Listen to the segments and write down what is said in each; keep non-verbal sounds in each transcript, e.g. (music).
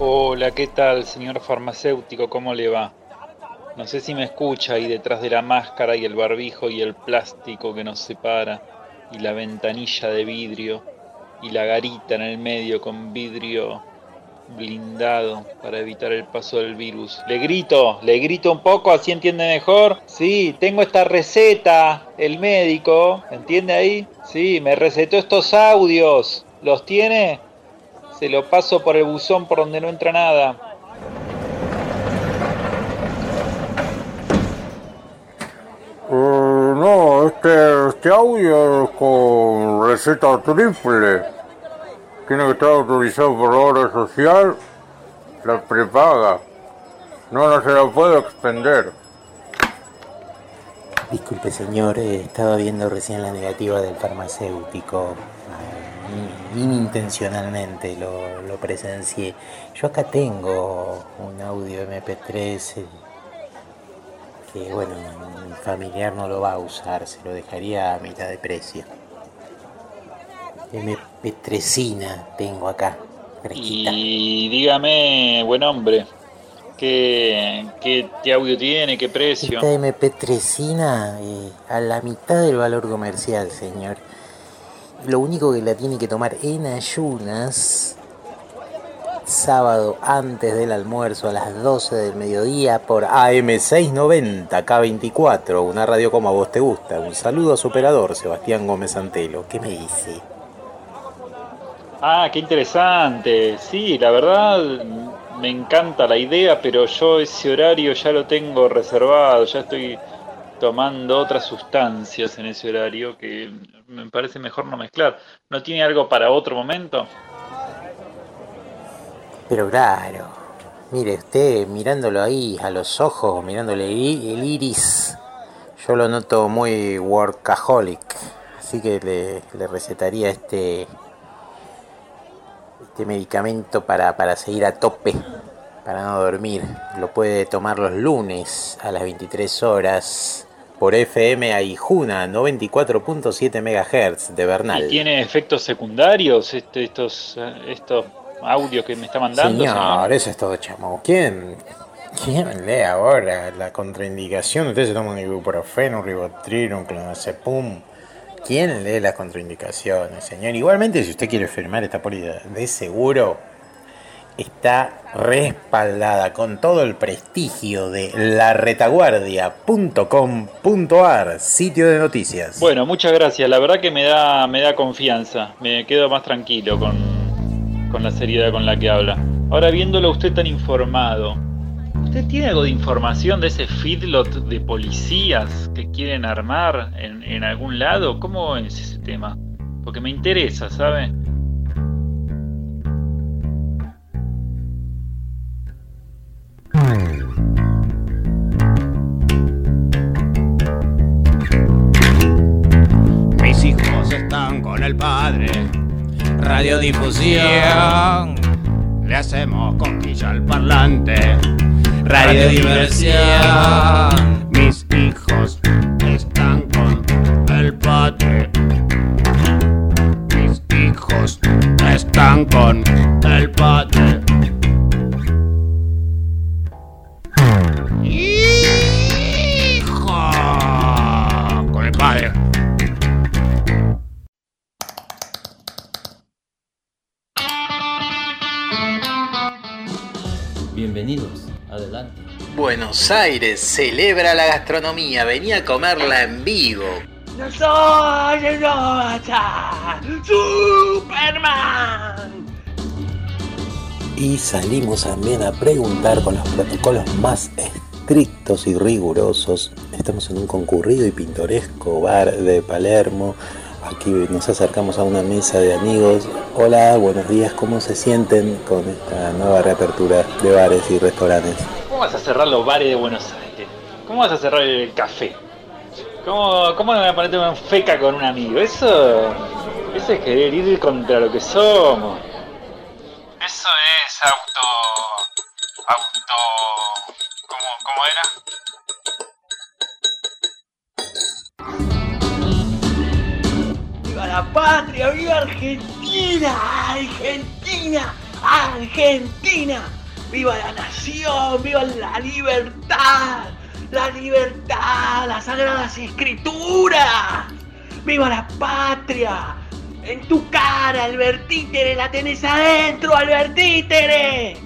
Hola, ¿qué tal, señor farmacéutico? ¿Cómo le va? No sé si me escucha ahí detrás de la máscara y el barbijo y el plástico que nos separa y la ventanilla de vidrio y la garita en el medio con vidrio blindado para evitar el paso del virus. Le grito, le grito un poco, así entiende mejor. Sí, tengo esta receta, el médico, ¿entiende ahí? Sí, me recetó estos audios. ¿Los tiene? Se lo paso por el buzón por donde no entra nada. Eh, no, este, este audio es con receta triple. Tiene que estar autorizado por la obra social, la prepaga. No, no se la puedo expender. Disculpe señor, eh, estaba viendo recién la negativa del farmacéutico. Inintencionalmente lo, lo presencié. Yo acá tengo un audio MP3 eh, que, bueno, mi familiar no lo va a usar, se lo dejaría a mitad de precio. MP3 tengo acá, fresquita. Y dígame, buen hombre, ¿qué, qué, qué audio tiene? ¿Qué precio? Esta MP3 eh, a la mitad del valor comercial, señor. Lo único que la tiene que tomar en ayunas, sábado antes del almuerzo a las 12 del mediodía por AM690 K24, una radio como a vos te gusta. Un saludo a su operador, Sebastián Gómez Antelo. ¿Qué me dice? Ah, qué interesante. Sí, la verdad me encanta la idea, pero yo ese horario ya lo tengo reservado, ya estoy tomando otras sustancias en ese horario que me parece mejor no mezclar. ¿No tiene algo para otro momento? Pero claro, mire usted mirándolo ahí a los ojos, mirándole el iris, yo lo noto muy workaholic, así que le, le recetaría este este medicamento para, para seguir a tope, para no dormir. Lo puede tomar los lunes a las 23 horas por FM Aijuna 94.7 MHz de Bernal. ¿Y tiene efectos secundarios este, estos, estos audios que me está mandando? Señor, eso es todo chamo. ¿Quién, ¿Quién lee ahora la contraindicación? Usted se toma un ibuprofeno, un ribotril, un clonazepam. ¿Quién lee las contraindicaciones, señor? Igualmente, si usted quiere firmar esta póliza de seguro, está respaldada con todo el prestigio de laretaguardia.com.ar, sitio de noticias. Bueno, muchas gracias. La verdad que me da, me da confianza. Me quedo más tranquilo con, con la seriedad con la que habla. Ahora viéndolo usted tan informado, ¿usted tiene algo de información de ese feedlot de policías que quieren armar en, en algún lado? ¿Cómo es ese tema? Porque me interesa, ¿sabe? Mis hijos están con el padre. Radiodifusión. Le hacemos cosquilla al parlante. Radiodiversión. Mis hijos están con el padre. Mis hijos están con el padre. Buenos Aires celebra la gastronomía, venía a comerla en vivo. ¡Yo soy el Noah Superman! Y salimos también a preguntar con los protocolos más estrictos y rigurosos. Estamos en un concurrido y pintoresco bar de Palermo. Aquí nos acercamos a una mesa de amigos. Hola, buenos días, ¿cómo se sienten con esta nueva reapertura de bares y restaurantes? ¿Cómo vas a cerrar los bares de Buenos Aires? ¿Cómo vas a cerrar el café? ¿Cómo, cómo me voy a ponerte una feca con un amigo? Eso, eso es querer ir contra lo que somos. Eso es auto... auto... ¿Cómo, cómo era? ¡Viva la patria! ¡Viva Argentina! ¡Argentina! Argentina. ¡Viva la nación! ¡Viva la libertad! ¡La libertad! ¡Las sagradas escrituras! ¡Viva la patria! En tu cara, Albertítere, la tenés adentro, Albertítere.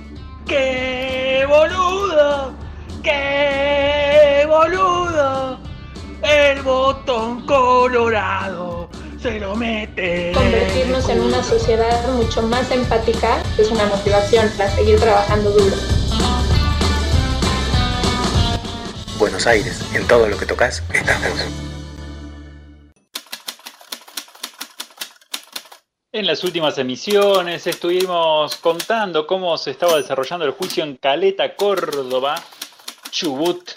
¡Qué boludo! ¡Qué boludo! El botón colorado se lo mete. Convertirnos en una sociedad mucho más empática es una motivación para seguir trabajando duro. Buenos Aires, en todo lo que tocas, estamos. En las últimas emisiones estuvimos contando cómo se estaba desarrollando el juicio en Caleta, Córdoba, Chubut,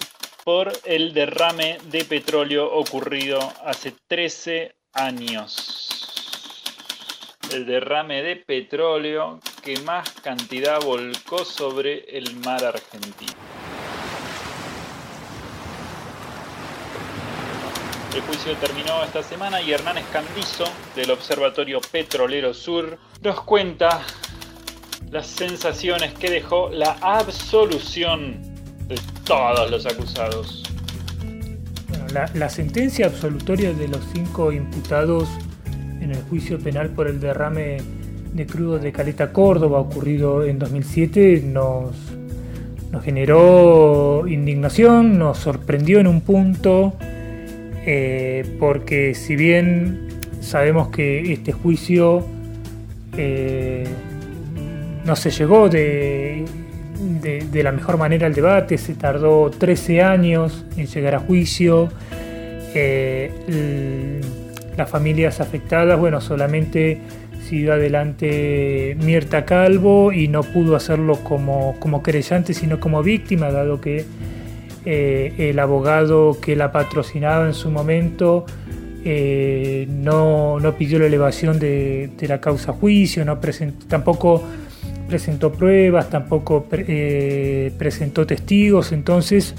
por el derrame de petróleo ocurrido hace 13 años. El derrame de petróleo que más cantidad volcó sobre el mar argentino. El juicio terminó esta semana y Hernán Escandizo, del Observatorio Petrolero Sur, nos cuenta las sensaciones que dejó la absolución de todos los acusados la, sentencia absolutoria de los cinco imputados en el juicio penal por el derrame de crudo de Caleta Córdoba ocurrido en 2007 nos, nos generó indignación, nos sorprendió en un punto, eh, porque si bien sabemos que este juicio eh, no se llegó de, de, la mejor manera al debate, se tardó 13 años en llegar a juicio. Eh, las familias afectadas, bueno, solamente siguió adelante Mirta Calvo y no pudo hacerlo como, como querellante, sino como víctima, dado que eh, el abogado que la patrocinaba en su momento eh, no, pidió la elevación de, la causa juicio, no tampoco presentó pruebas, tampoco eh, presentó testigos, entonces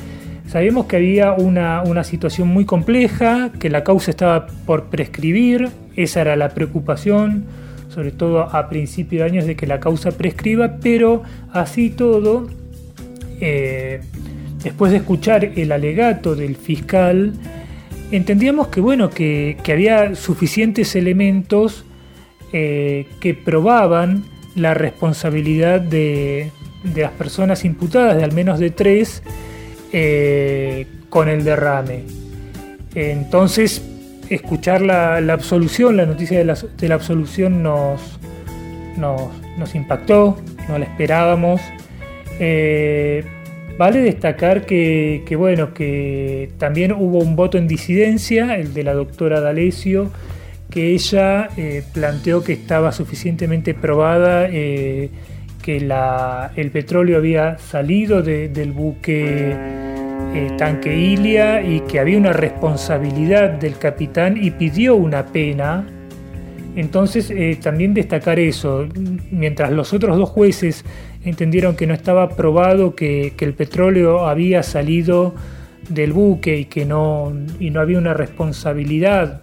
sabemos que había una, situación muy compleja, que la causa estaba por prescribir, esa era la preocupación, sobre todo a principios de años de que la causa prescriba, pero así todo, eh, después de escuchar el alegato del fiscal, entendíamos que bueno, que, había suficientes elementos eh, que probaban la responsabilidad de, las personas imputadas, de al menos de tres, eh, con el derrame. Entonces, escuchar la, absolución, la noticia de la, absolución nos, nos, impactó, no la esperábamos. Eh, vale destacar que, bueno, que también hubo un voto en disidencia, el de la doctora D'Alessio, que ella eh, planteó que estaba suficientemente probada que el petróleo había salido del buque eh, tanque Ilia y que había una responsabilidad del capitán y pidió una pena. Entonces también destacar eso, mientras los otros dos jueces entendieron que no estaba probado que, el petróleo había salido del buque y que no, y no había una responsabilidad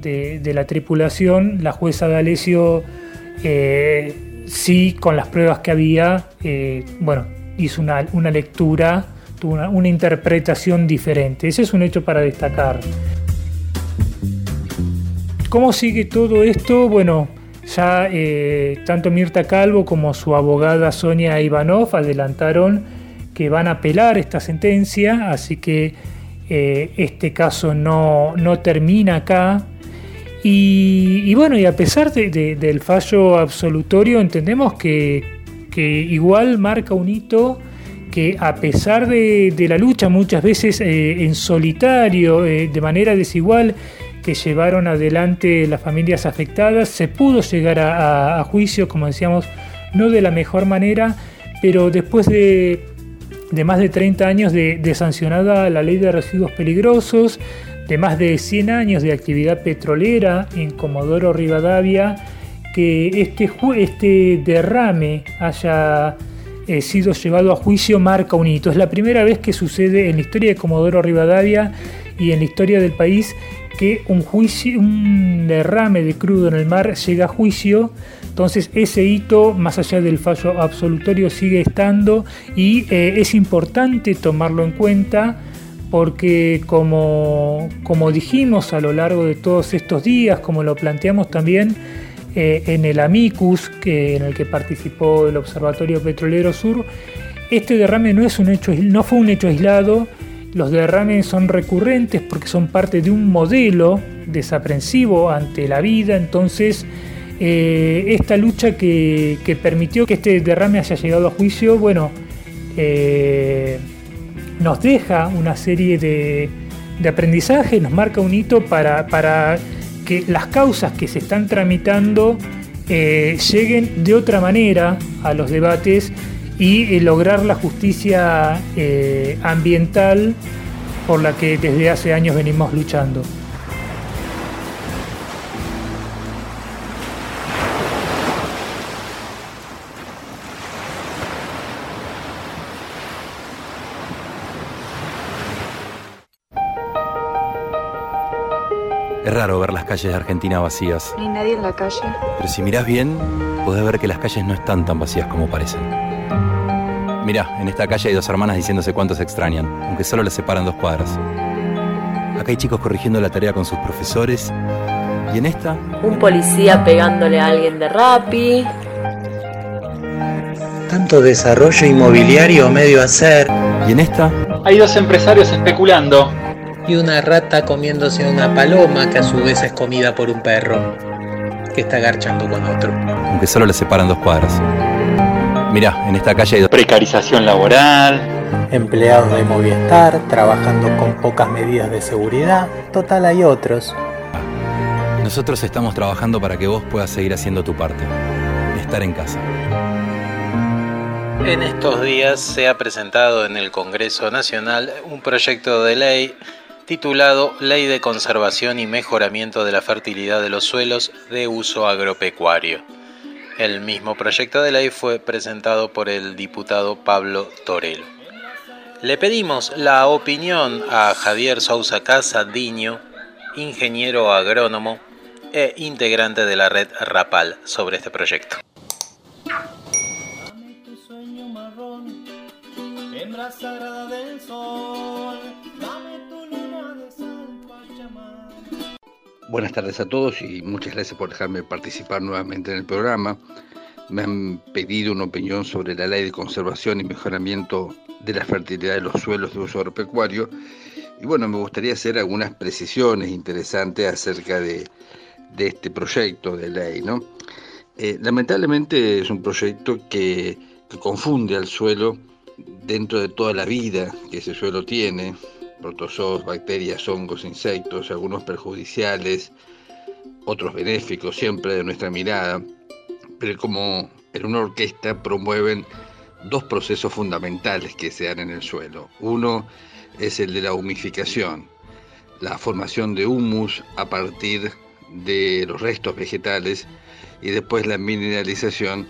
de, la tripulación, la jueza D'Alessio eh, sí, con las pruebas que había, eh, bueno, hizo una, lectura, tuvo una, interpretación diferente. Ese es un hecho para destacar. ¿Cómo sigue todo esto? Bueno, ya eh, tanto Mirta Calvo como su abogada Sonia Ivanov adelantaron que van a apelar esta sentencia, así que este caso no, no termina acá, y, bueno, y a pesar del fallo absolutorio, entendemos que, igual marca un hito que a pesar de, la lucha muchas veces eh, en solitario, eh, de manera desigual, que llevaron adelante las familias afectadas, se pudo llegar a, juicio, como decíamos, no de la mejor manera, pero después de, más de 30 años de, de sancionada la ley de residuos peligrosos, de más de 100 años de actividad petrolera en Comodoro Rivadavia, que este, este derrame haya eh, sido llevado a juicio marca un hito. Es la primera vez que sucede en la historia de Comodoro Rivadavia y en la historia del país que un, juicio, un derrame de crudo en el mar llega a juicio. Entonces ese hito, más allá del fallo absolutorio, sigue estando y eh, es importante tomarlo en cuenta porque como, como dijimos a lo largo de todos estos días, como lo planteamos también eh, en el Amicus, que, en el que participó el Observatorio Petrolero Sur, este derrame no, es un hecho, no fue un hecho aislado, los derrames son recurrentes porque son parte de un modelo desaprensivo ante la vida, entonces eh, esta lucha que, permitió que este derrame haya llegado a juicio, bueno, eh, nos deja una serie de, de aprendizaje, nos marca un hito para, para, que las causas que se están tramitando eh, lleguen de otra manera a los debates y lograr la justicia ambiental por la que desde hace años venimos luchando. Es raro ver las calles de Argentina vacías. No hay nadie en la calle. Pero si mirás bien, podés ver que las calles no están tan vacías como parecen. Mirá, en esta calle hay dos hermanas diciéndose cuánto se extrañan, aunque solo les separan dos cuadras. Acá hay chicos corrigiendo la tarea con sus profesores. ¿Y en esta? Un policía pegándole a alguien de rapi. Tanto desarrollo inmobiliario medio hacer. ¿Y en esta? Hay dos empresarios especulando. Y una rata comiéndose una paloma que a su vez es comida por un perro que está garchando con otro. Aunque solo le separan dos cuadras. Mirá, en esta calle hay precarización laboral. Empleados de Movistar trabajando con pocas medidas de seguridad. Total hay otros. Nosotros estamos trabajando para que vos puedas seguir haciendo tu parte. Estar en casa. En estos días se ha presentado en el Congreso Nacional un proyecto de ley titulado Ley de Conservación y Mejoramiento de la Fertilidad de los Suelos de Uso Agropecuario. El mismo proyecto de ley fue presentado por el diputado Pablo Torelo. Le pedimos la opinión a Javier Sousa Casa Diño, ingeniero agrónomo e integrante de la red Rapal, sobre este proyecto. Buenas tardes a todos y muchas gracias por dejarme participar nuevamente en el programa. Me han pedido una opinión sobre la ley de conservación y mejoramiento de la fertilidad de los suelos de uso agropecuario. Y bueno, me gustaría hacer algunas precisiones interesantes acerca de, este proyecto de ley. ¿no? Eh, lamentablemente es un proyecto que confunde al suelo dentro de toda la vida que ese suelo tiene, protozoos, bacterias, hongos, insectos, algunos perjudiciales, otros benéficos, siempre de nuestra mirada, pero como en una orquesta promueven dos procesos fundamentales que se dan en el suelo. Uno es el de la humificación, la formación de humus a partir de los restos vegetales y después la mineralización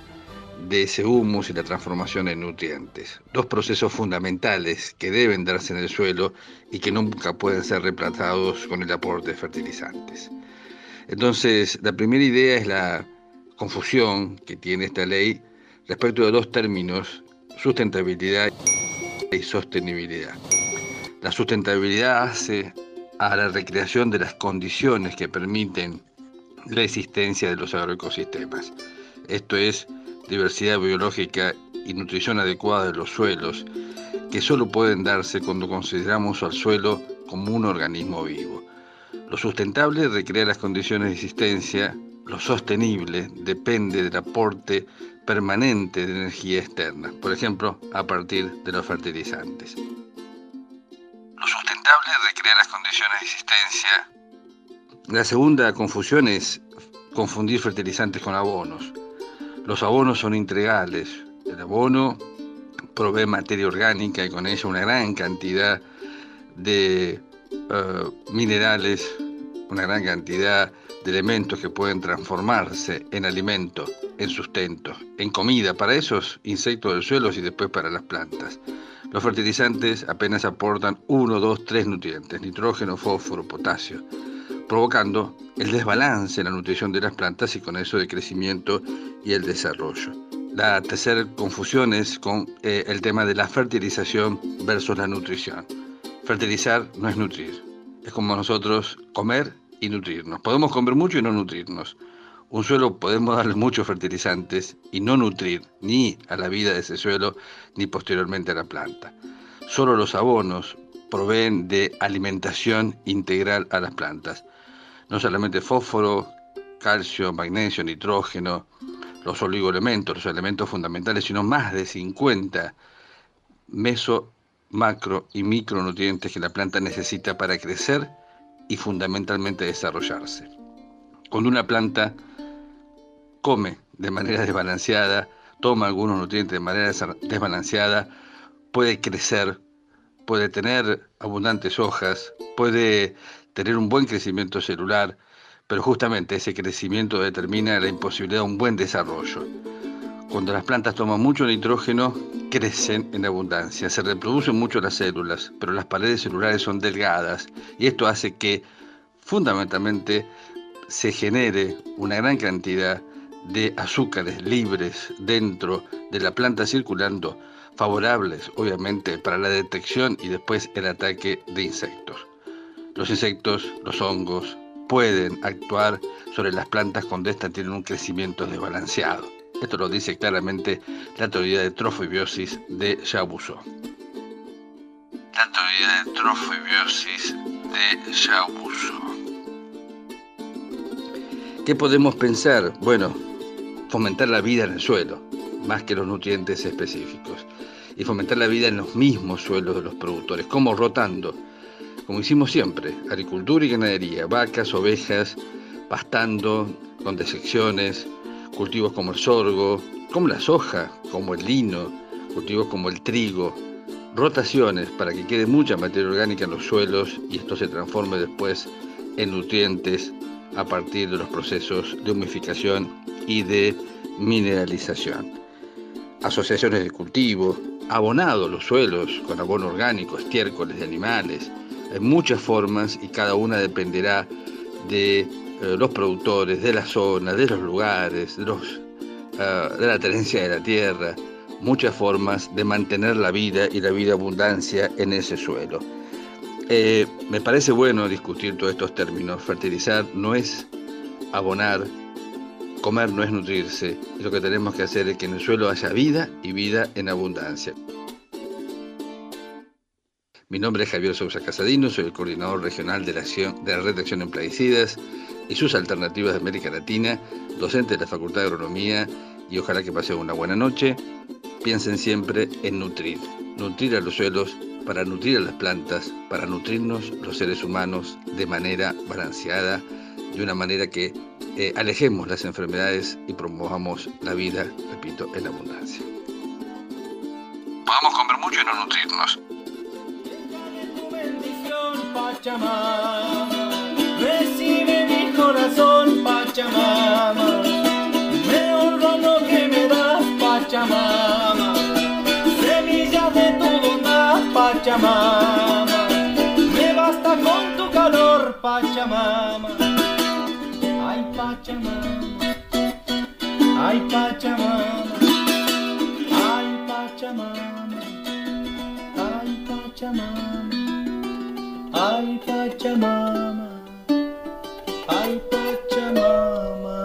de ese humus y la transformación en nutrientes. Dos procesos fundamentales que deben darse en el suelo y que nunca pueden ser reemplazados con el aporte de fertilizantes. Entonces, la primera idea es la confusión que tiene esta ley respecto de dos términos, sustentabilidad y sostenibilidad. La sustentabilidad hace a la recreación de las condiciones que permiten la existencia de los agroecosistemas. Esto es diversidad biológica y nutrición adecuada de los suelos, que solo pueden darse cuando consideramos al suelo como un organismo vivo. Lo sustentable recrea las condiciones de existencia, lo sostenible depende del aporte permanente de energía externa, por ejemplo, a partir de los fertilizantes. Lo sustentable recrea las condiciones de existencia. La segunda confusión es confundir fertilizantes con abonos. Los abonos son integrales. El abono provee materia orgánica y con ella una gran cantidad de eh, minerales, una gran cantidad de elementos que pueden transformarse en alimento, en sustento, en comida para esos insectos del suelo y después para las plantas. Los fertilizantes apenas aportan 1, 2, 3 nutrientes, nitrógeno, fósforo, potasio provocando el desbalance en la nutrición de las plantas y con eso el crecimiento y el desarrollo. La tercera confusión es con eh, el tema de la fertilización versus la nutrición. Fertilizar no es nutrir, es como nosotros comer y nutrirnos. Podemos comer mucho y no nutrirnos. Un suelo podemos darle muchos fertilizantes y no nutrir ni a la vida de ese suelo ni posteriormente a la planta. Solo los abonos proveen de alimentación integral a las plantas. No solamente fósforo, calcio, magnesio, nitrógeno, los oligoelementos, los elementos fundamentales, sino más de 50 meso, macro y micronutrientes que la planta necesita para crecer y fundamentalmente desarrollarse. Cuando una planta come de manera desbalanceada, toma algunos nutrientes de manera desbalanceada, puede crecer, puede tener abundantes hojas, puede tener un buen crecimiento celular, pero justamente ese crecimiento determina la imposibilidad de un buen desarrollo. Cuando las plantas toman mucho nitrógeno, crecen en abundancia, se reproducen mucho las células, pero las paredes celulares son delgadas y esto hace que fundamentalmente se genere una gran cantidad de azúcares libres dentro de la planta circulando, favorables obviamente para la detección y después el ataque de insectos. Los insectos, los hongos, pueden actuar sobre las plantas cuando éstas tienen un crecimiento desbalanceado. Esto lo dice claramente la teoría de trofobiosis de Jabuso. La teoría de trofobiosis de. ¿Qué podemos pensar? Bueno, fomentar la vida en el suelo, más que los nutrientes específicos, y fomentar la vida en los mismos suelos de los productores, como rotando, como hicimos siempre, agricultura y ganadería, vacas, ovejas, pastando, con desecciones, cultivos como el sorgo, como la soja, como el lino, cultivos como el trigo, rotaciones para que quede mucha materia orgánica en los suelos y esto se transforme después en nutrientes a partir de los procesos de humificación y de mineralización. Asociaciones de cultivo, abonado los suelos con abono orgánico, estiércoles de animales, en muchas formas y cada una dependerá de eh, los productores, de la zona, de los lugares, eh, de la tenencia de la tierra, muchas formas de mantener la vida y la vida abundancia en ese suelo. Eh, me parece bueno discutir todos estos términos. Fertilizar no es abonar, comer no es nutrirse. Lo que tenemos que hacer es que en el suelo haya vida y vida en abundancia. Mi nombre es Javier Sousa Casadino, soy el coordinador regional de la, acción, de la Red de Acción en Plaguicidas y sus alternativas de América Latina, docente de la Facultad de Agronomía y ojalá que pasen una buena noche. Piensen siempre en nutrir, nutrir a los suelos para nutrir a las plantas, para nutrirnos los seres humanos de manera balanceada, de una manera que eh, alejemos las enfermedades y promovamos la vida, repito, en abundancia. Podemos comer mucho y no nutrirnos. Pachamama, recibe mi corazón, Pachamama, ay Pachamama, ay Pachamama, ay Pachamama. Ay Pachamama, ay Pachamama.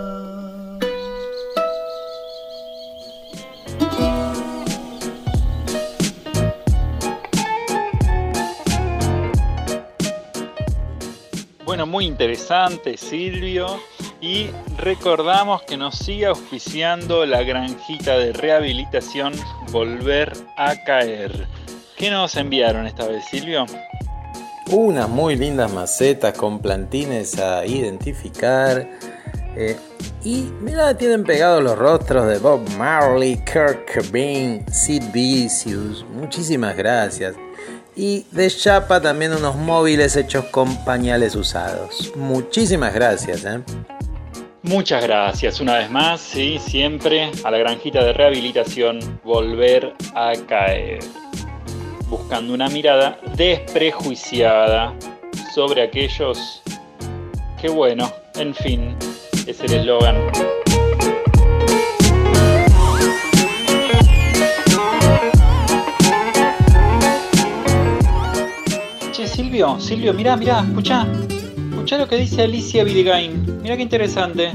Bueno, muy interesante Silvio y recordamos que nos sigue auspiciando la granjita de rehabilitación Volver a Caer. ¿Qué nos enviaron esta vez Silvio? unas muy lindas macetas con plantines a identificar. Eh, y mira, tienen pegados los rostros de Bob Marley, Kirk Cobain, Sid Vicious. Muchísimas gracias. Y de chapa también unos móviles hechos con pañales usados. Muchísimas gracias. ¿eh? Muchas gracias una vez más, sí, siempre a la granjita de rehabilitación volver a caer buscando una mirada desprejuiciada sobre aquellos Qué bueno, en fin, es el eslogan. Che, Silvio, Silvio, mirá, mirá, escuchá. Escuchá lo que dice Alicia Videgain. Mirá qué interesante.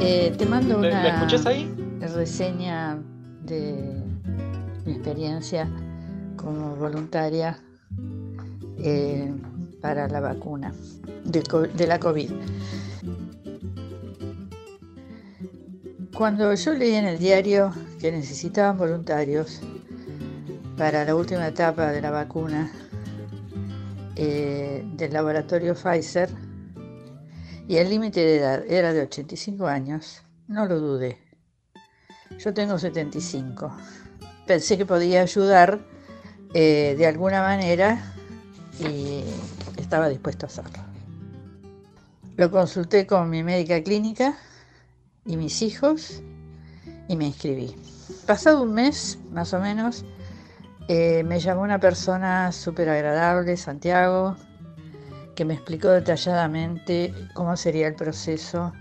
Eh, te mando ¿La- una la escuchás ahí? reseña de mi experiencia como voluntaria eh, para la vacuna de la COVID. Cuando yo leí en el diario que necesitaban voluntarios para la última etapa de la vacuna eh, del laboratorio Pfizer y el límite de edad era de 85 años, no lo dudé. Yo tengo 75. Pensé que podía ayudar eh, de alguna manera y estaba dispuesto a hacerlo. Lo consulté con mi médica clínica y mis hijos y me inscribí. Pasado un mes, más o menos, eh, me llamó una persona súper agradable, Santiago, que me explicó detalladamente cómo sería el proceso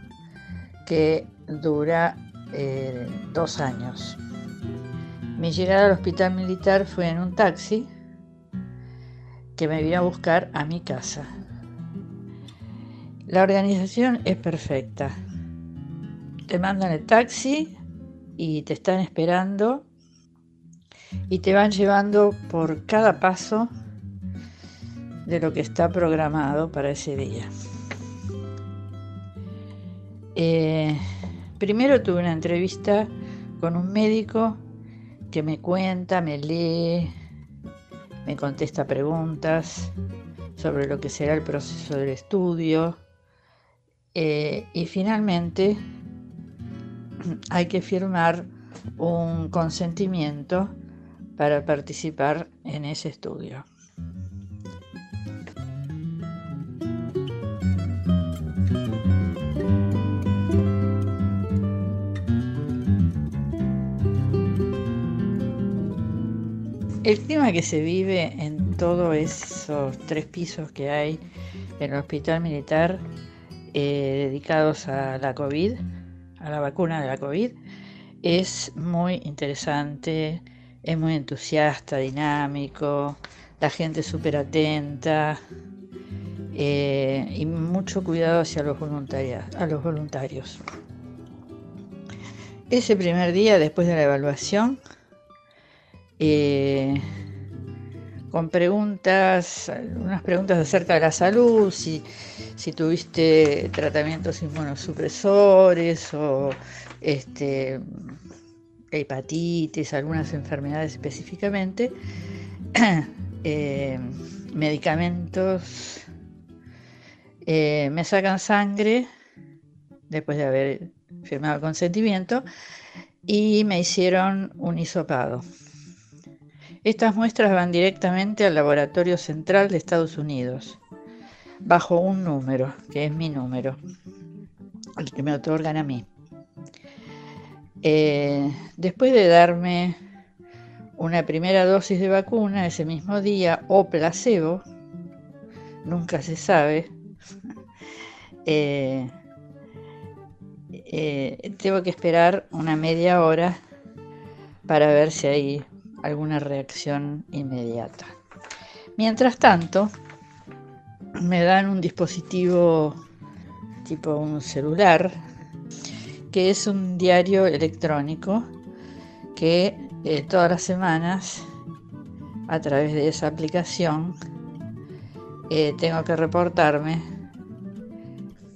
que dura eh, dos años. Mi llegada al hospital militar fue en un taxi que me vino a buscar a mi casa. La organización es perfecta. Te mandan el taxi y te están esperando y te van llevando por cada paso de lo que está programado para ese día. Eh, primero tuve una entrevista con un médico que me cuenta, me lee, me contesta preguntas sobre lo que será el proceso del estudio eh, y finalmente hay que firmar un consentimiento para participar en ese estudio. El clima que se vive en todos esos tres pisos que hay en el hospital militar eh, dedicados a la COVID, a la vacuna de la COVID, es muy interesante, es muy entusiasta, dinámico, la gente súper atenta eh, y mucho cuidado hacia los, voluntarios, a los voluntarios. Ese primer día, después de la evaluación, eh, con preguntas, unas preguntas acerca de la salud, si, si tuviste tratamientos inmunosupresores o este, hepatitis, algunas enfermedades específicamente, (clears throat) eh, medicamentos, eh, me sacan sangre después de haber firmado el consentimiento y me hicieron un hisopado. Estas muestras van directamente al Laboratorio Central de Estados Unidos, bajo un número, que es mi número, el que me otorgan a mí. Eh, después de darme una primera dosis de vacuna ese mismo día o placebo, nunca se sabe, (laughs) eh, eh, tengo que esperar una media hora para ver si hay alguna reacción inmediata. Mientras tanto, me dan un dispositivo tipo un celular, que es un diario electrónico que eh, todas las semanas, a través de esa aplicación, eh, tengo que reportarme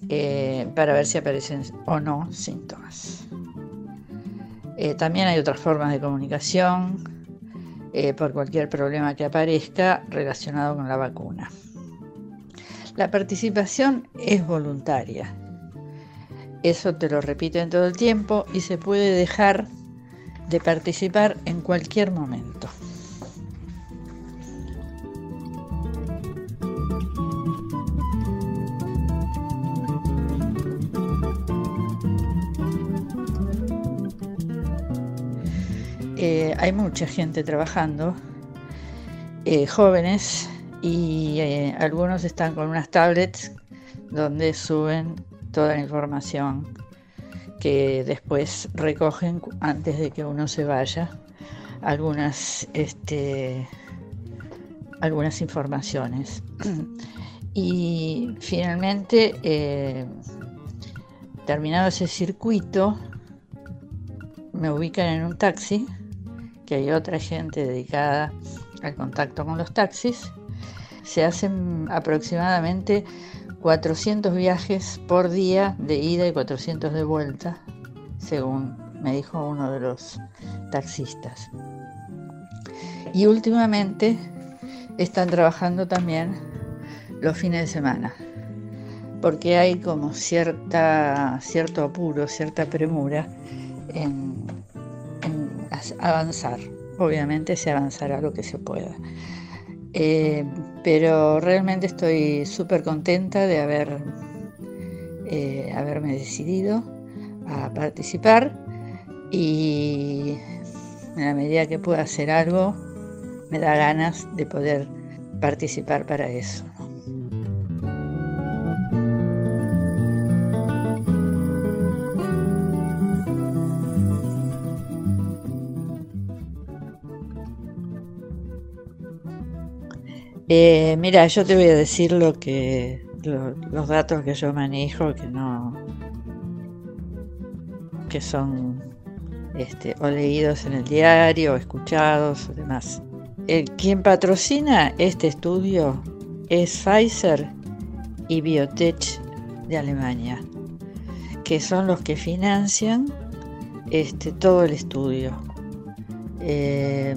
eh, para ver si aparecen o no síntomas. También hay otras formas de comunicación por cualquier problema que aparezca relacionado con la vacuna. La participación es voluntaria. Eso te lo repiten todo el tiempo y se puede dejar de participar en cualquier momento. Eh, hay mucha gente trabajando, eh, jóvenes, y eh, algunos están con unas tablets donde suben toda la información que después recogen antes de que uno se vaya algunas este, algunas informaciones. (clears throat) Y finalmente eh, terminado ese circuito me ubican en un taxi que hay otra gente dedicada al contacto con los taxis. Se hacen aproximadamente 400 viajes por día de ida y 400 de vuelta, según me dijo uno de los taxistas. Y últimamente están trabajando también los fines de semana, porque hay como cierta, cierto apuro, cierta premura en, avanzar. Obviamente se avanzará lo que se pueda. Eh, pero realmente estoy súper contenta de haber, eh, haberme decidido a participar y en la medida que pueda hacer algo, me da ganas de poder participar para eso. Eh, mira, yo te voy a decir lo que lo- los datos que yo manejo, que no son este, o leídos en el diario, o escuchados o demás. Quien patrocina este estudio es Pfizer y Biotech de Alemania, que son los que financian este, todo el estudio. Eh,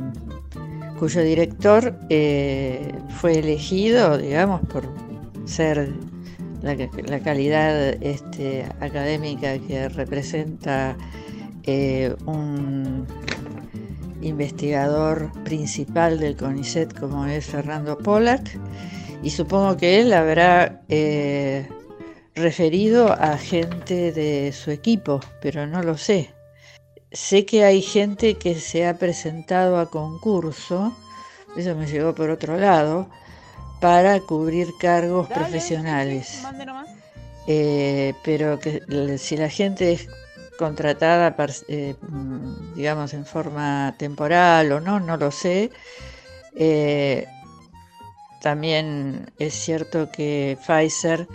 cuyo director eh, fue elegido, digamos, por ser la, calidad este, académica que representa eh, un investigador principal del CONICET como es Fernando Pollack y supongo que él habrá eh, referido a gente de su equipo, pero no lo sé. Sé que hay gente que se ha presentado a concurso, eso me llegó por otro lado, para cubrir cargos profesionales. Eh, pero que si la gente es contratada, eh, mm, digamos, en forma temporal o no, no lo sé. Eh, también es cierto que Pfizer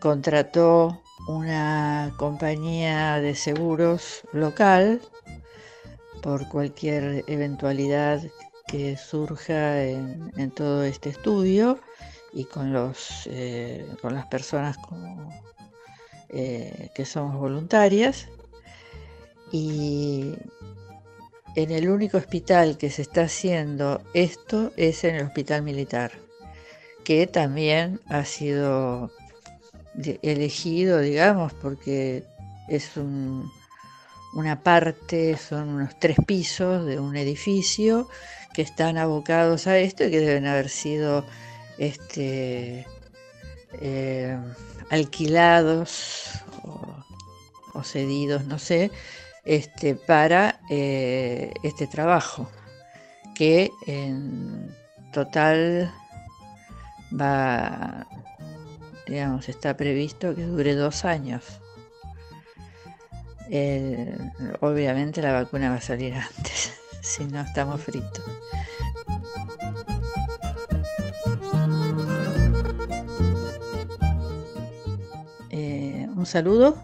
contrató una compañía de seguros local por cualquier eventualidad que surja en, todo este estudio y con los eh, con las personas como, eh, que somos voluntarias. Y en el único hospital que se está haciendo esto es en el hospital militar que también ha sido elegido digamos porque es un- una parte son unos tres pisos de un edificio que están abocados a esto y que deben haber sido este, eh, alquilados o, o cedidos, no sé, este, para eh, este trabajo, que en total va, digamos, está previsto que dure dos años. El- obviamente la vacuna va a salir antes, si no estamos fritos. Eh, un saludo,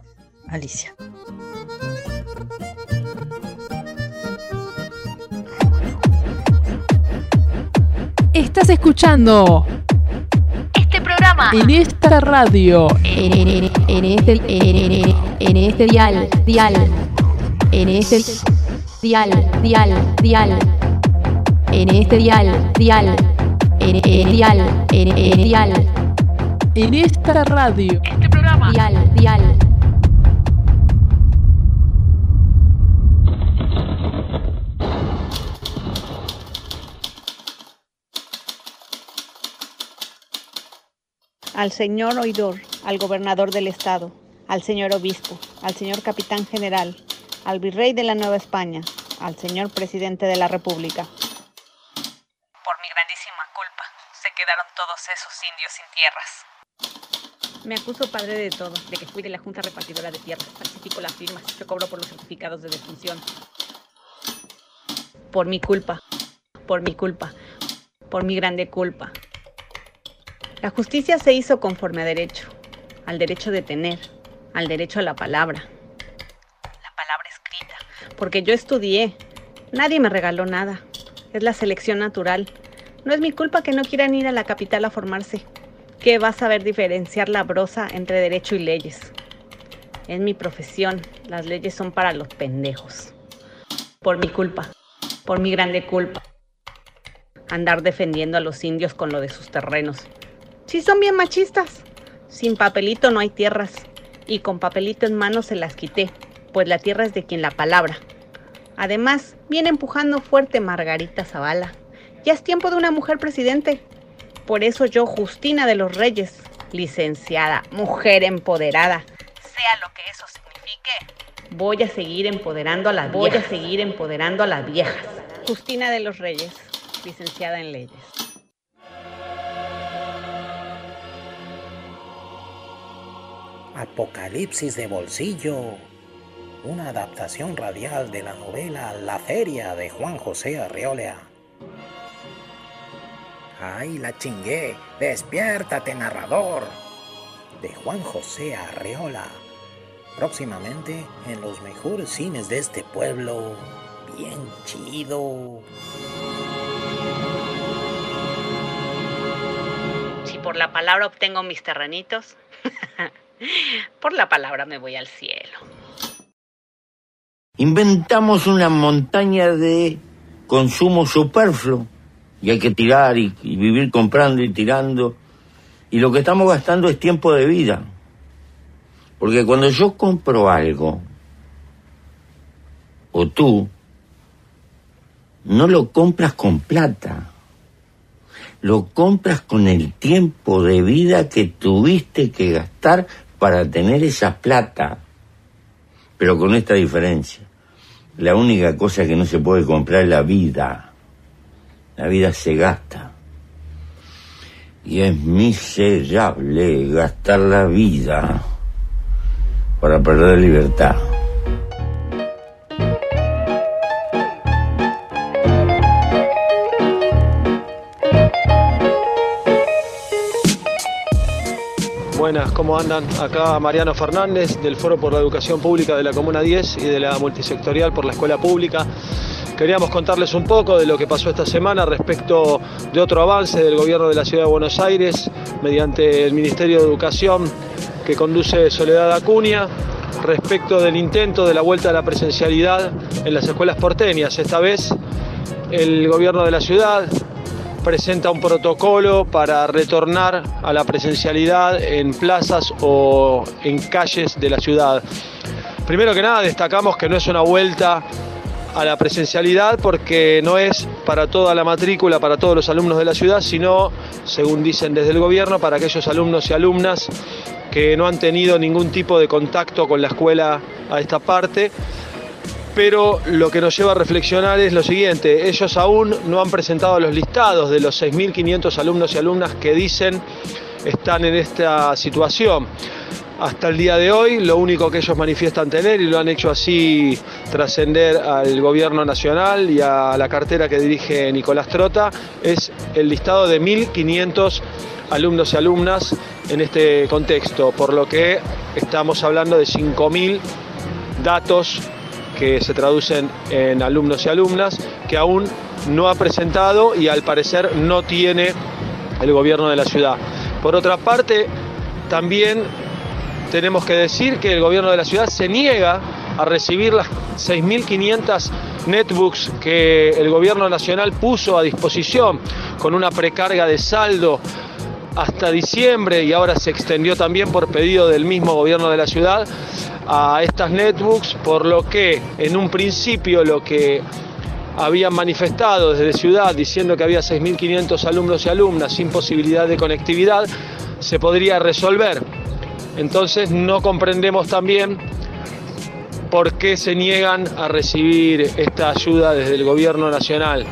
Alicia. Estás escuchando Este programa en esta radio. en, en- en este en, este dial dial. En este dial dial dial. En este dial dial. En, en dial en, en dial. En esta radio. este programa. Dial dial. Al señor oidor, al gobernador del estado, al señor obispo, al señor capitán general, al virrey de la Nueva España, al señor presidente de la República. Por mi grandísima culpa, se quedaron todos esos indios sin tierras. Me acuso padre de todo, de que fui de la Junta Repartidora de Tierras, falsifico las firmas, yo cobro por los certificados de defunción. Por mi culpa, por mi culpa, por mi grande culpa. La justicia se hizo conforme a derecho, al derecho de tener, al derecho a la palabra. La palabra escrita, porque yo estudié, nadie me regaló nada, es la selección natural. No es mi culpa que no quieran ir a la capital a formarse. ¿Qué va a saber diferenciar la brosa entre derecho y leyes? Es mi profesión, las leyes son para los pendejos. Por mi culpa, por mi grande culpa. Andar defendiendo a los indios con lo de sus terrenos. Sí son bien machistas. Sin papelito no hay tierras. Y con papelito en mano se las quité, pues la tierra es de quien la palabra. Además, viene empujando fuerte Margarita Zavala. Ya es tiempo de una mujer presidente. Por eso yo, Justina de los Reyes, licenciada, mujer empoderada, sea lo que eso signifique, voy a seguir empoderando a las voy a seguir empoderando a las viejas. Justina de los Reyes, licenciada en leyes. Apocalipsis de bolsillo. Una adaptación radial de la novela La Feria de Juan José Arreola. ¡Ay, la chingué! ¡Despiértate, narrador! De Juan José Arreola. Próximamente en los mejores cines de este pueblo. Bien chido. Si por la palabra obtengo mis terrenitos, por la palabra me voy al cielo. Inventamos una montaña de consumo superfluo y hay que tirar y, y vivir comprando y tirando. Y lo que estamos gastando es tiempo de vida. Porque cuando yo compro algo, o tú, no lo compras con plata, lo compras con el tiempo de vida que tuviste que gastar para tener esa plata. Pero con esta diferencia. La única cosa que no se puede comprar es la vida. La vida se gasta. Y es miserable gastar la vida para perder libertad. Buenas, ¿cómo andan? Acá Mariano Fernández del Foro por la Educación Pública de la Comuna 10 y de la Multisectorial por la Escuela Pública. Queríamos contarles un poco de lo que pasó esta semana respecto de otro avance del gobierno de la Ciudad de Buenos Aires mediante el Ministerio de Educación que conduce Soledad Acuña respecto del intento de la vuelta a la presencialidad en las escuelas porteñas. Esta vez el gobierno de la ciudad presenta un protocolo para retornar a la presencialidad en plazas o en calles de la ciudad. Primero que nada destacamos que no es una vuelta a la presencialidad porque no es para toda la matrícula, para todos los alumnos de la ciudad, sino, según dicen desde el gobierno, para aquellos alumnos y alumnas que no han tenido ningún tipo de contacto con la escuela a esta parte pero lo que nos lleva a reflexionar es lo siguiente, ellos aún no han presentado los listados de los 6.500 alumnos y alumnas que dicen están en esta situación. Hasta el día de hoy lo único que ellos manifiestan tener y lo han hecho así trascender al gobierno nacional y a la cartera que dirige Nicolás Trota es el listado de 1.500 alumnos y alumnas en este contexto, por lo que estamos hablando de 5.000 datos que se traducen en alumnos y alumnas, que aún no ha presentado y al parecer no tiene el gobierno de la ciudad. Por otra parte, también tenemos que decir que el gobierno de la ciudad se niega a recibir las 6.500 netbooks que el gobierno nacional puso a disposición con una precarga de saldo hasta diciembre y ahora se extendió también por pedido del mismo gobierno de la ciudad a estas netbooks, por lo que en un principio lo que habían manifestado desde ciudad diciendo que había 6.500 alumnos y alumnas sin posibilidad de conectividad, se podría resolver. Entonces no comprendemos también por qué se niegan a recibir esta ayuda desde el gobierno nacional.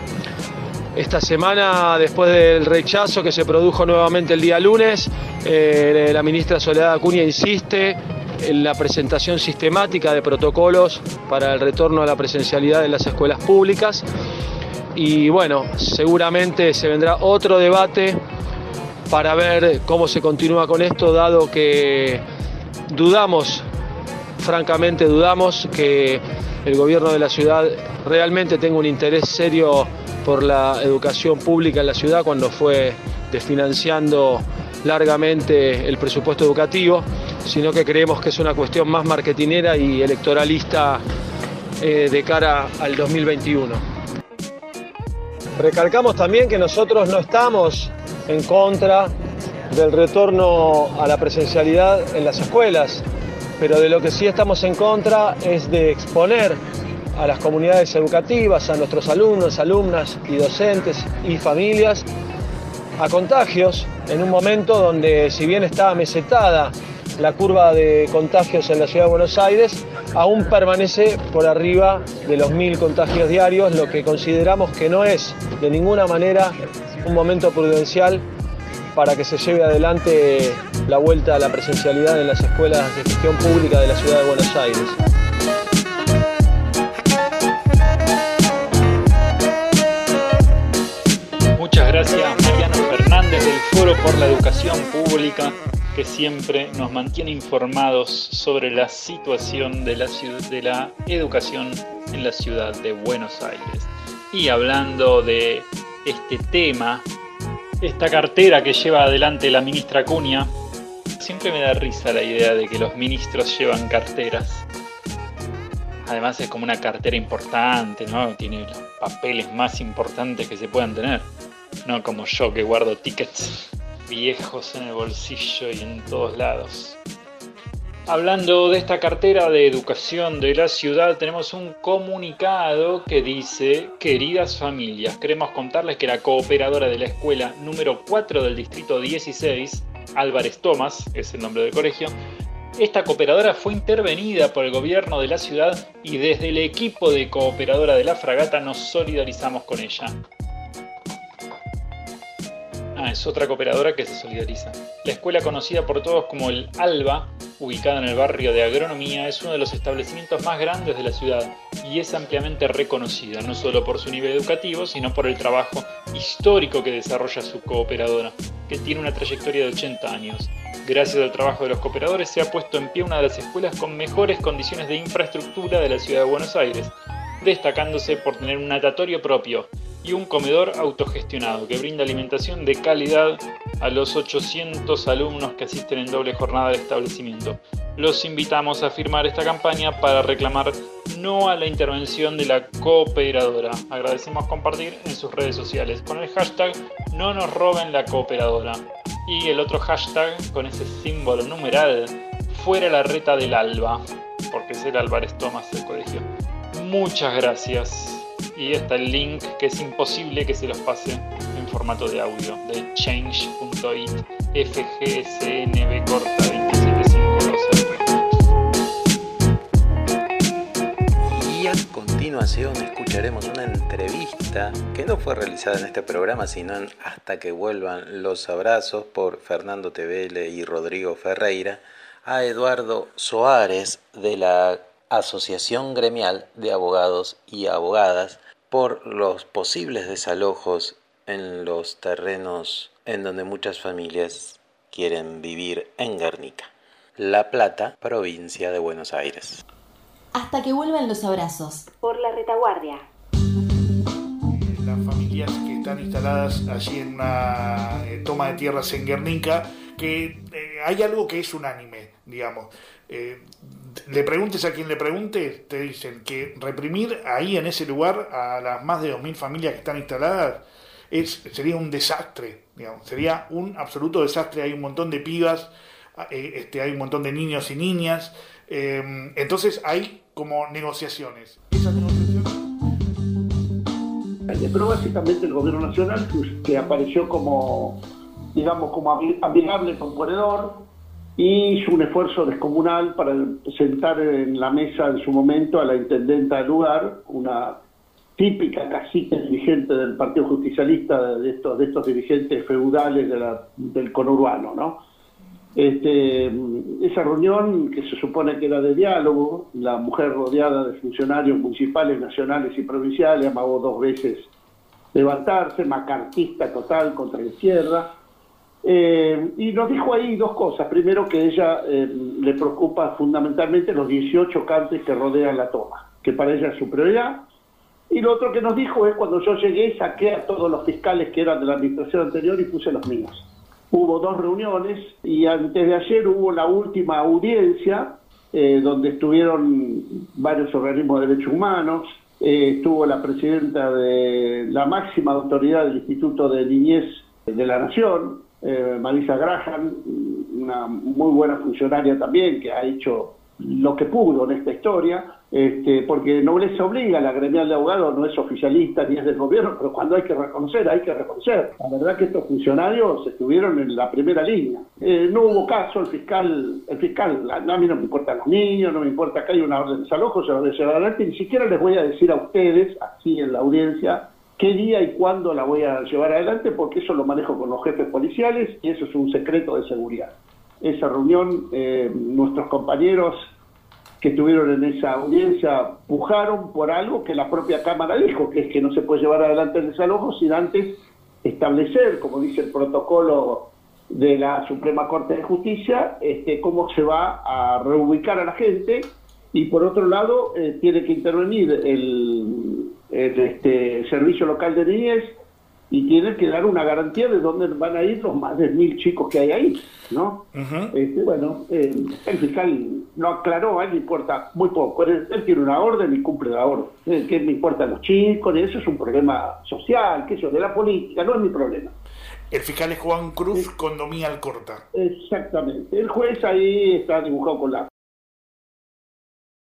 Esta semana, después del rechazo que se produjo nuevamente el día lunes, eh, la ministra Soledad Acuña insiste en la presentación sistemática de protocolos para el retorno a la presencialidad de las escuelas públicas. Y bueno, seguramente se vendrá otro debate para ver cómo se continúa con esto, dado que dudamos, francamente dudamos que el gobierno de la ciudad realmente tenga un interés serio por la educación pública en la ciudad cuando fue desfinanciando largamente el presupuesto educativo, sino que creemos que es una cuestión más marketinera y electoralista eh, de cara al 2021. Recalcamos también que nosotros no estamos en contra del retorno a la presencialidad en las escuelas, pero de lo que sí estamos en contra es de exponer a las comunidades educativas, a nuestros alumnos, alumnas y docentes y familias a contagios en un momento donde si bien está mesetada la curva de contagios en la ciudad de Buenos Aires, aún permanece por arriba de los mil contagios diarios, lo que consideramos que no es de ninguna manera un momento prudencial para que se lleve adelante la vuelta a la presencialidad en las escuelas de gestión pública de la ciudad de Buenos Aires. Fernández del Foro por la Educación Pública que siempre nos mantiene informados sobre la situación de la, de la educación en la ciudad de Buenos Aires. Y hablando de este tema, esta cartera que lleva adelante la ministra Cunha, siempre me da risa la idea de que los ministros llevan carteras. Además es como una cartera importante, ¿no? Tiene los papeles más importantes que se puedan tener. No como yo que guardo tickets viejos en el bolsillo y en todos lados. Hablando de esta cartera de educación de la ciudad, tenemos un comunicado que dice, queridas familias, queremos contarles que la cooperadora de la escuela número 4 del distrito 16, Álvarez Tomás, es el nombre del colegio, esta cooperadora fue intervenida por el gobierno de la ciudad y desde el equipo de cooperadora de la fragata nos solidarizamos con ella. Ah, es otra cooperadora que se solidariza. La escuela conocida por todos como el ALBA, ubicada en el barrio de Agronomía, es uno de los establecimientos más grandes de la ciudad y es ampliamente reconocida, no solo por su nivel educativo, sino por el trabajo histórico que desarrolla su cooperadora, que tiene una trayectoria de 80 años. Gracias al trabajo de los cooperadores se ha puesto en pie una de las escuelas con mejores condiciones de infraestructura de la ciudad de Buenos Aires, destacándose por tener un natatorio propio, y un comedor autogestionado que brinda alimentación de calidad a los 800 alumnos que asisten en doble jornada al establecimiento. Los invitamos a firmar esta campaña para reclamar no a la intervención de la cooperadora. Agradecemos compartir en sus redes sociales con el hashtag no nos roben la cooperadora y el otro hashtag con ese símbolo numeral fuera la reta del alba, porque es el Álvarez Tomás del colegio. Muchas gracias y está el link que es imposible que se los pase en formato de audio de change.it FGSNB corta 27512. Y a continuación escucharemos una entrevista que no fue realizada en este programa, sino en Hasta que vuelvan los abrazos por Fernando Tevele y Rodrigo Ferreira a Eduardo Soares de la Asociación Gremial de Abogados y Abogadas por los posibles desalojos en los terrenos en donde muchas familias quieren vivir en Guernica. La Plata, provincia de Buenos Aires. Hasta que vuelvan los abrazos. Por la retaguardia. Las familias que están instaladas allí en una eh, toma de tierras en Guernica, que eh, hay algo que es unánime, digamos. Eh, le preguntes a quien le pregunte, te dicen que reprimir ahí en ese lugar a las más de 2.000 familias que están instaladas es, sería un desastre, digamos, sería un absoluto desastre. Hay un montón de pibas, eh, este, hay un montón de niños y niñas, eh, entonces hay como negociaciones. Esas negociaciones... Pero básicamente el gobierno nacional que apareció como, digamos, como amigable componedor, y hizo un esfuerzo descomunal para sentar en la mesa en su momento a la intendenta del lugar, una típica cacique dirigente del Partido Justicialista, de estos, de estos dirigentes feudales de la- del conurbano, ¿no? Este, esa reunión, que se supone que era de diálogo, la mujer rodeada de funcionarios municipales, nacionales y provinciales, amagó dos veces levantarse, macartista total contra la izquierda, eh, y nos dijo ahí dos cosas. Primero, que ella eh, le preocupa fundamentalmente los 18 cantes que rodean la toma, que para ella es su prioridad. Y lo otro que nos dijo es cuando yo llegué, saqué a todos los fiscales que eran de la administración anterior y puse los míos. Hubo dos reuniones y antes de ayer hubo la última audiencia eh, donde estuvieron varios organismos de derechos humanos, eh, estuvo la presidenta de la máxima autoridad del Instituto de Niñez de la Nación, eh, Marisa Graham, una muy buena funcionaria también que ha hecho lo que pudo en esta historia, este, porque nobleza obliga, la gremial de abogados no es oficialista ni es del gobierno, pero cuando hay que reconocer, hay que reconocer. La verdad que estos funcionarios estuvieron en la primera línea. Eh, no hubo caso, el fiscal, el fiscal, a a mí no me importan los niños, no me importa que haya una orden de desalojo, se va a llevar adelante, ni siquiera les voy a decir a ustedes, así en la audiencia, qué día y cuándo la voy a llevar adelante, porque eso lo manejo con los jefes policiales y eso es un secreto de seguridad. Esa reunión, eh, nuestros compañeros que estuvieron en esa audiencia pujaron por algo que la propia Cámara dijo, que es que no se puede llevar adelante el desalojo sin antes establecer, como dice el protocolo de la Suprema Corte de Justicia, este, cómo se va a reubicar a la gente y por otro lado eh, tiene que intervenir el, el, este, Servicio Local de Niñez y tiene que dar una garantía de dónde van a ir los más de mil chicos que hay ahí, ¿no? Este, bueno, eh, el fiscal lo aclaró, a él le importa muy poco. Él, él tiene una orden y cumple la orden. Eh, ¿Qué me importan los chicos? Eso es un problema social, qué yo, de la política, no es mi problema. El fiscal es Juan Cruz con Domí Alcorta. Exactamente. El juez ahí está dibujado con lápiz.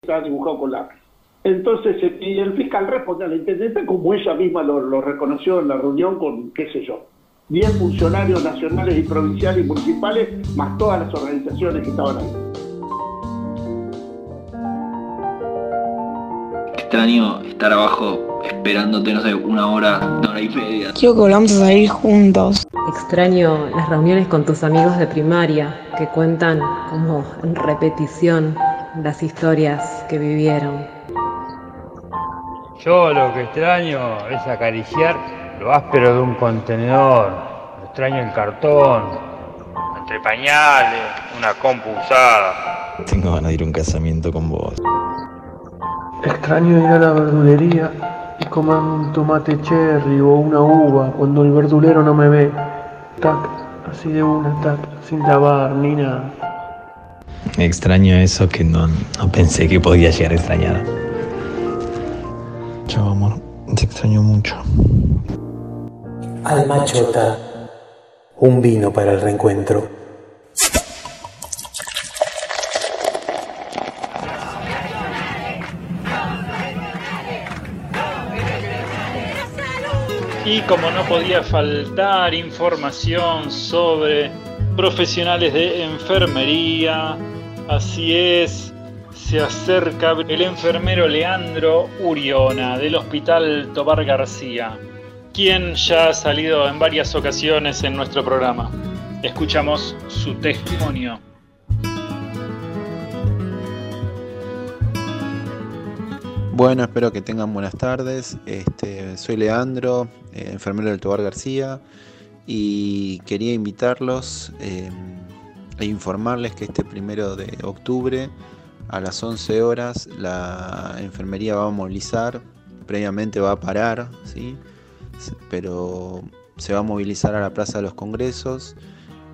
Está dibujado con lápiz. Entonces, eh, y el fiscal responde a la intendente como ella misma lo, lo reconoció en la reunión con, qué sé yo, 10 funcionarios nacionales y provinciales y municipales, más todas las organizaciones que estaban ahí. Extraño estar abajo esperándote, no sé, una hora, una hora y media. Quiero que volvamos a salir juntos. Extraño las reuniones con tus amigos de primaria que cuentan como en repetición las historias que vivieron. Yo lo que extraño es acariciar lo áspero de un contenedor. Extraño el cartón, entre pañales, una compu usada. Tengo ganas de ir a un casamiento con vos. Extraño ir a la verdulería y comer un tomate cherry o una uva cuando el verdulero no me ve. Tac, así de una, tac, sin lavar ni nada. Extraño eso que no, no pensé que podía llegar a extrañar. Chao, amor. Te extraño mucho. Alma Chota, un vino para el reencuentro. Y como no podía faltar información sobre profesionales de enfermería, así es, se acerca el enfermero Leandro Uriona del Hospital Tobar García, quien ya ha salido en varias ocasiones en nuestro programa. Escuchamos su testimonio. Bueno, espero que tengan buenas tardes. Este, soy Leandro, eh, enfermero del Tobar García, y quería invitarlos eh, e informarles que este primero de octubre a las 11 horas la enfermería va a movilizar, previamente va a parar, ¿sí? pero se va a movilizar a la Plaza de los Congresos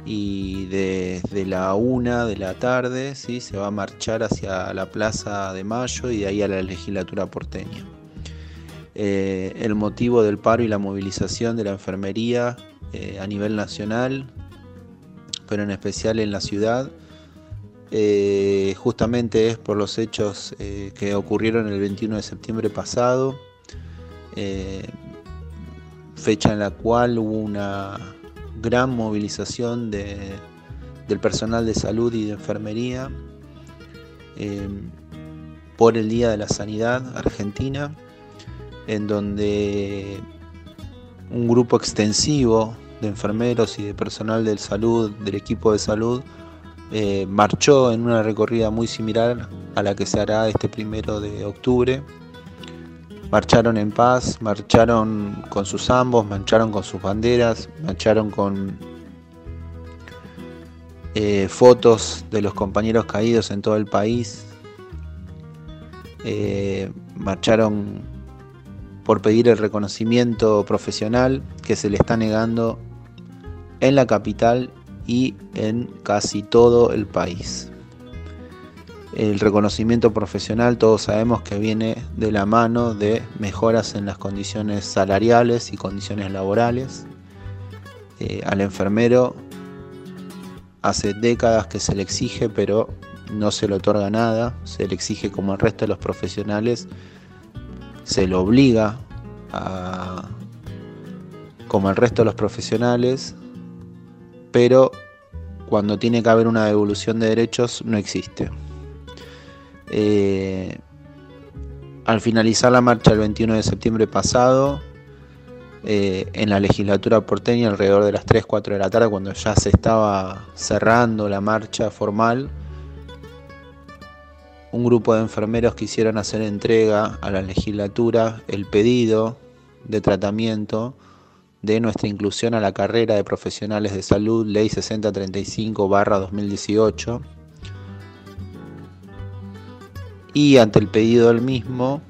y desde la una de la tarde ¿sí? se va a marchar hacia la Plaza de Mayo y de ahí a la legislatura porteña. Eh, el motivo del paro y la movilización de la enfermería eh, a nivel nacional, pero en especial en la ciudad, eh, justamente es por los hechos eh, que ocurrieron el 21 de septiembre pasado, eh, fecha en la cual hubo una gran movilización de, del personal de salud y de enfermería por el Día de la Sanidad Argentina. en donde un grupo extensivo de enfermeros y de personal de salud, del equipo de salud, eh, marchó en una recorrida muy similar a la que se hará este primero de octubre. Marcharon en paz, marcharon con sus ambos, marcharon con sus banderas, marcharon con eh, fotos de los compañeros caídos en todo el país. Eh, marcharon por pedir el reconocimiento profesional que se le está negando en la capital y en casi todo el país. El reconocimiento profesional todos sabemos que viene de la mano de mejoras en las condiciones salariales y condiciones laborales. Eh, al enfermero hace décadas que se le exige, pero no se le otorga nada, se le exige como el resto de los profesionales, se le obliga a, como el resto de los profesionales, pero cuando tiene que haber una devolución de derechos no existe. Eh, al finalizar la marcha el 21 de septiembre pasado, eh, en la legislatura porteña, alrededor de las 3, 4 de la tarde, cuando ya se estaba cerrando la marcha formal, un grupo de enfermeros quisieron hacer entrega a la legislatura el pedido de tratamiento de nuestra inclusión a la carrera de profesionales de salud, ley 6035-2018. Y ante el pedido del mismo,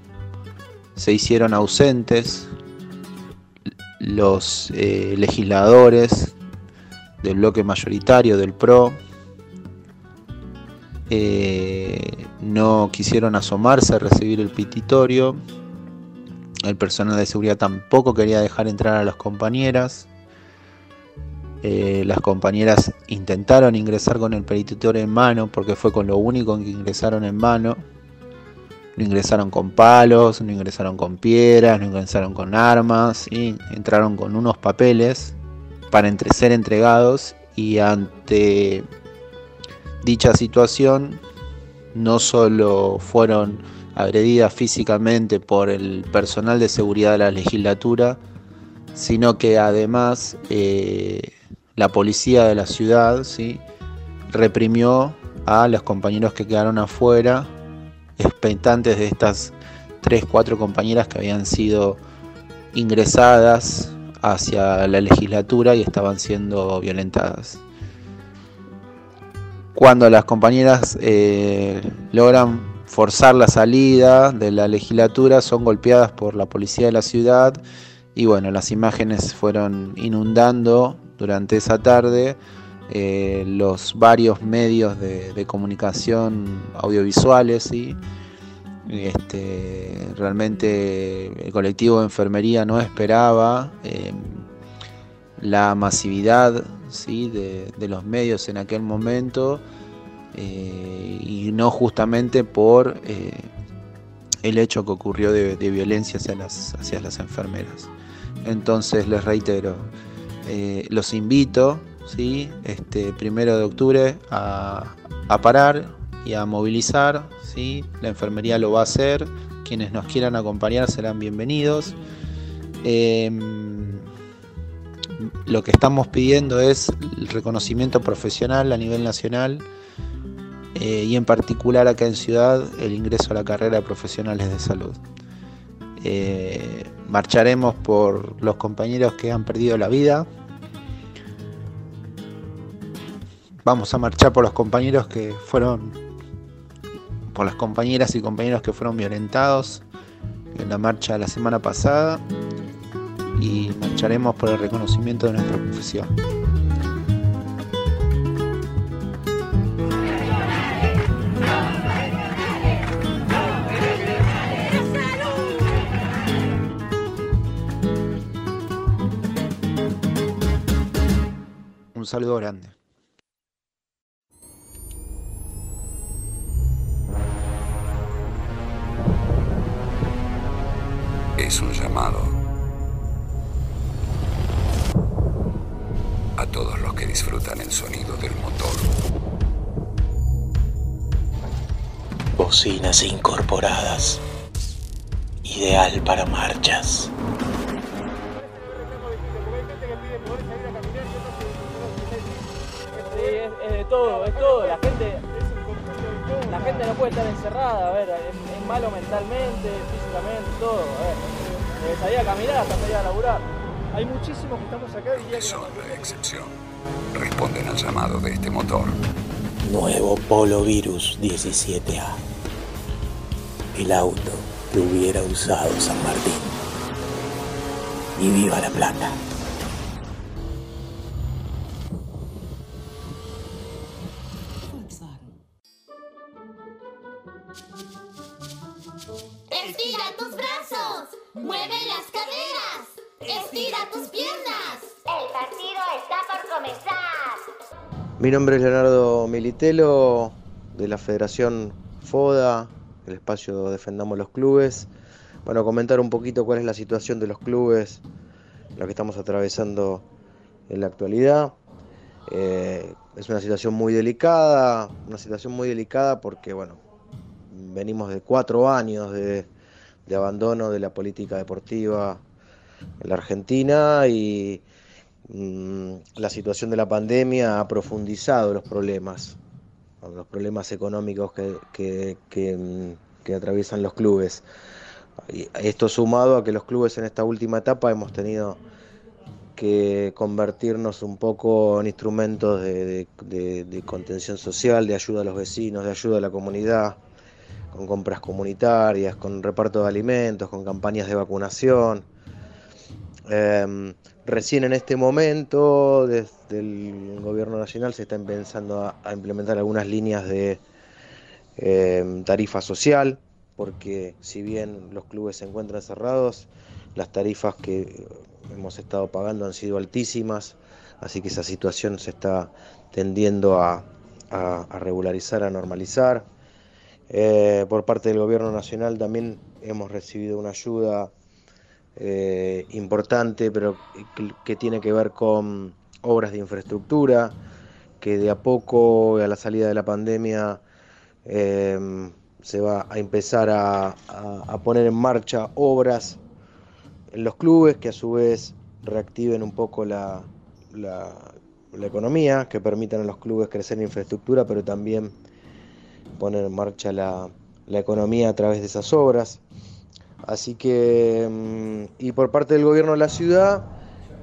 se hicieron ausentes los eh, legisladores del bloque mayoritario del PRO, eh, no quisieron asomarse a recibir el petitorio, el personal de seguridad tampoco quería dejar entrar a las compañeras, eh, las compañeras intentaron ingresar con el petitorio en mano porque fue con lo único en que ingresaron en mano, no ingresaron con palos, no ingresaron con piedras, no ingresaron con armas, y entraron con unos papeles para entre ser entregados y ante dicha situación no solo fueron agredidas físicamente por el personal de seguridad de la legislatura, sino que además eh, la policía de la ciudad ¿sí? reprimió a los compañeros que quedaron afuera, expectantes de estas tres, cuatro compañeras que habían sido ingresadas hacia la legislatura y estaban siendo violentadas. Cuando las compañeras eh, logran forzar la salida de la legislatura, son golpeadas por la policía de la ciudad y bueno, las imágenes fueron inundando durante esa tarde eh, los varios medios de, comunicación audiovisuales y este, realmente el colectivo de enfermería no esperaba eh, la masividad ¿sí? de, los medios en aquel momento eh, y no justamente por eh, el hecho que ocurrió de, de violencia hacia las, hacia las, enfermeras. Entonces les reitero, eh, los invito, ¿sí? este primero de octubre, a, a parar y a movilizar. ¿sí? La enfermería lo va a hacer. Quienes nos quieran acompañar serán bienvenidos. Eh, lo que estamos pidiendo es el reconocimiento profesional a nivel nacional eh, y en particular acá en Ciudad el ingreso a la carrera de profesionales de salud. Eh, marcharemos por los compañeros que han perdido la vida. Vamos a marchar por los compañeros que fueron, por las compañeras y compañeros que fueron violentados en la marcha la semana pasada y marcharemos por el reconocimiento de nuestra profesión. Saludo grande. Es un llamado a todos los que disfrutan el sonido del motor. Bocinas incorporadas ideal para marchas. Encerrada, a ver, es, es malo mentalmente, físicamente, todo. A ver, desde salir a caminar hasta salir a laburar. Hay muchísimos que estamos acá y que Son la excepción. Responden al llamado de este motor. Nuevo Polo Virus 17A. El auto que hubiera usado San Martín. Y viva la plata. Mi nombre es Leonardo Militelo, de la Federación FODA, el espacio Defendamos los Clubes. Bueno, comentar un poquito cuál es la situación de los clubes, la que estamos atravesando en la actualidad. Eh, es una situación muy delicada, una situación muy delicada porque, bueno, venimos de cuatro años de, abandono de la política deportiva en la Argentina y la situación de la pandemia ha profundizado los problemas, los problemas económicos que, que- mm, atraviesan los clubes. Esto sumado a que los clubes en esta última etapa hemos tenido que convertirnos un poco en instrumentos de contención social, de ayuda a los vecinos, de ayuda a la comunidad, con compras comunitarias, con reparto de alimentos, con campañas de vacunación. Em, recién en este momento, desde el gobierno nacional, se están empezando a, implementar algunas líneas de em, tarifa social, porque si bien los clubes se encuentran cerrados, las tarifas que hemos estado pagando han sido altísimas, así que esa situación se está tendiendo a regularizar, a normalizar. Eh, por parte del gobierno nacional también hemos recibido una ayuda eh, importante, pero que, tiene que ver con obras de infraestructura, que de a poco, a la salida de la pandemia, eh, se va a empezar a, a- a poner en marcha obras en los clubes que a su vez reactiven un poco la, la- la economía, que permitan a los clubes crecer en infraestructura, pero también poner en marcha la, la economía a través de esas obras. Así que, mm, y por parte del gobierno de la ciudad,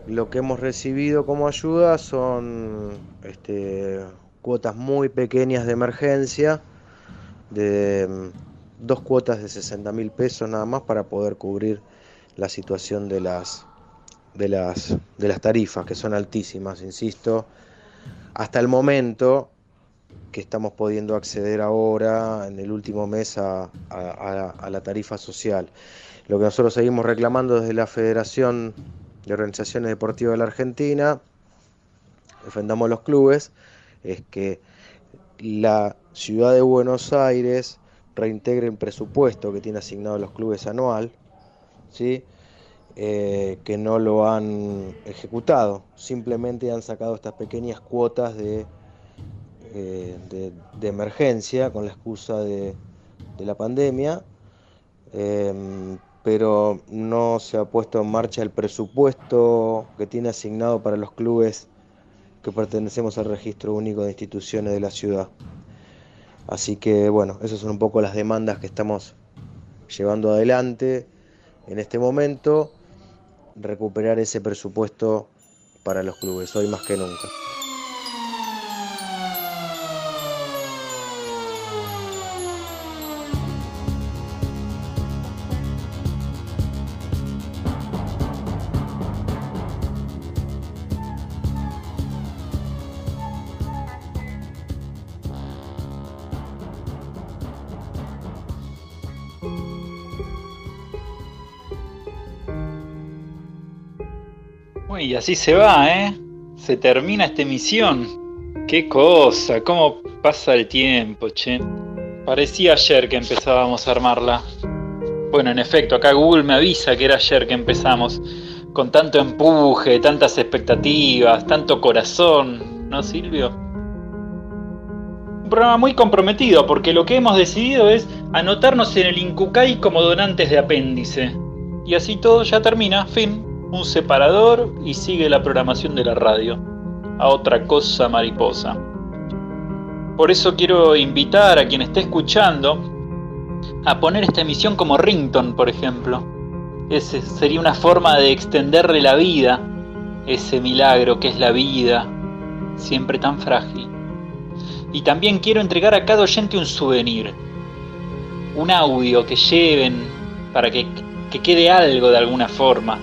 lo que hemos recibido como ayuda son este, cuotas muy pequeñas de emergencia, de mm, dos cuotas de 60 mil pesos nada más para poder cubrir la situación de las, de las, de las tarifas, que son altísimas, insisto. Hasta el momento, que estamos pudiendo acceder ahora en el último mes a, la tarifa social. Lo que nosotros seguimos reclamando desde la Federación de Organizaciones Deportivas de la Argentina, defendamos los clubes, es que la ciudad de Buenos Aires reintegre el presupuesto que tiene asignado los clubes anual, ¿sí? Eh, que no lo han ejecutado, simplemente han sacado estas pequeñas cuotas de eh, de, emergencia con la excusa de, de la pandemia, em, pero no se ha puesto en marcha el presupuesto que tiene asignado para los clubes que pertenecemos al registro único de instituciones de la ciudad. Así que bueno, esas son un poco las demandas que estamos llevando adelante en este momento, recuperar ese presupuesto para los clubes, hoy más que nunca. Y así se va, ¿eh? Se termina esta emisión. Qué cosa, cómo pasa el tiempo, che. Parecía ayer que empezábamos a armarla. Bueno, en efecto, acá Google me avisa que era ayer que empezamos. Con tanto empuje, tantas expectativas, tanto corazón, ¿no, Silvio? programa muy comprometido porque lo que hemos decidido es anotarnos en el Incucay como donantes de apéndice. Y así todo ya termina, fin, un separador y sigue la programación de la radio. A otra cosa mariposa. Por eso quiero invitar a quien esté escuchando a poner esta emisión como rington, por ejemplo. Ese sería una forma de extenderle la vida, ese milagro que es la vida, siempre tan frágil. Y también quiero entregar a cada oyente un souvenir, un audio que lleven para que, que quede algo de alguna forma.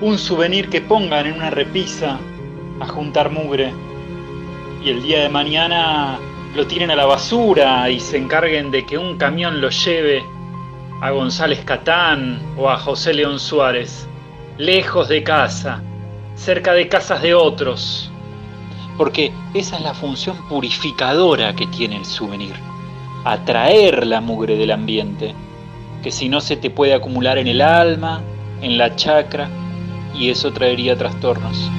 Un souvenir que pongan en una repisa a juntar mugre. Y el día de mañana lo tiren a la basura y se encarguen de que un camión lo lleve a González Catán o a José León Suárez, lejos de casa, cerca de casas de otros, porque esa es la función purificadora que tiene el souvenir, atraer la mugre del ambiente, que si no se te puede acumular en el alma, en la chacra, y eso traería trastornos.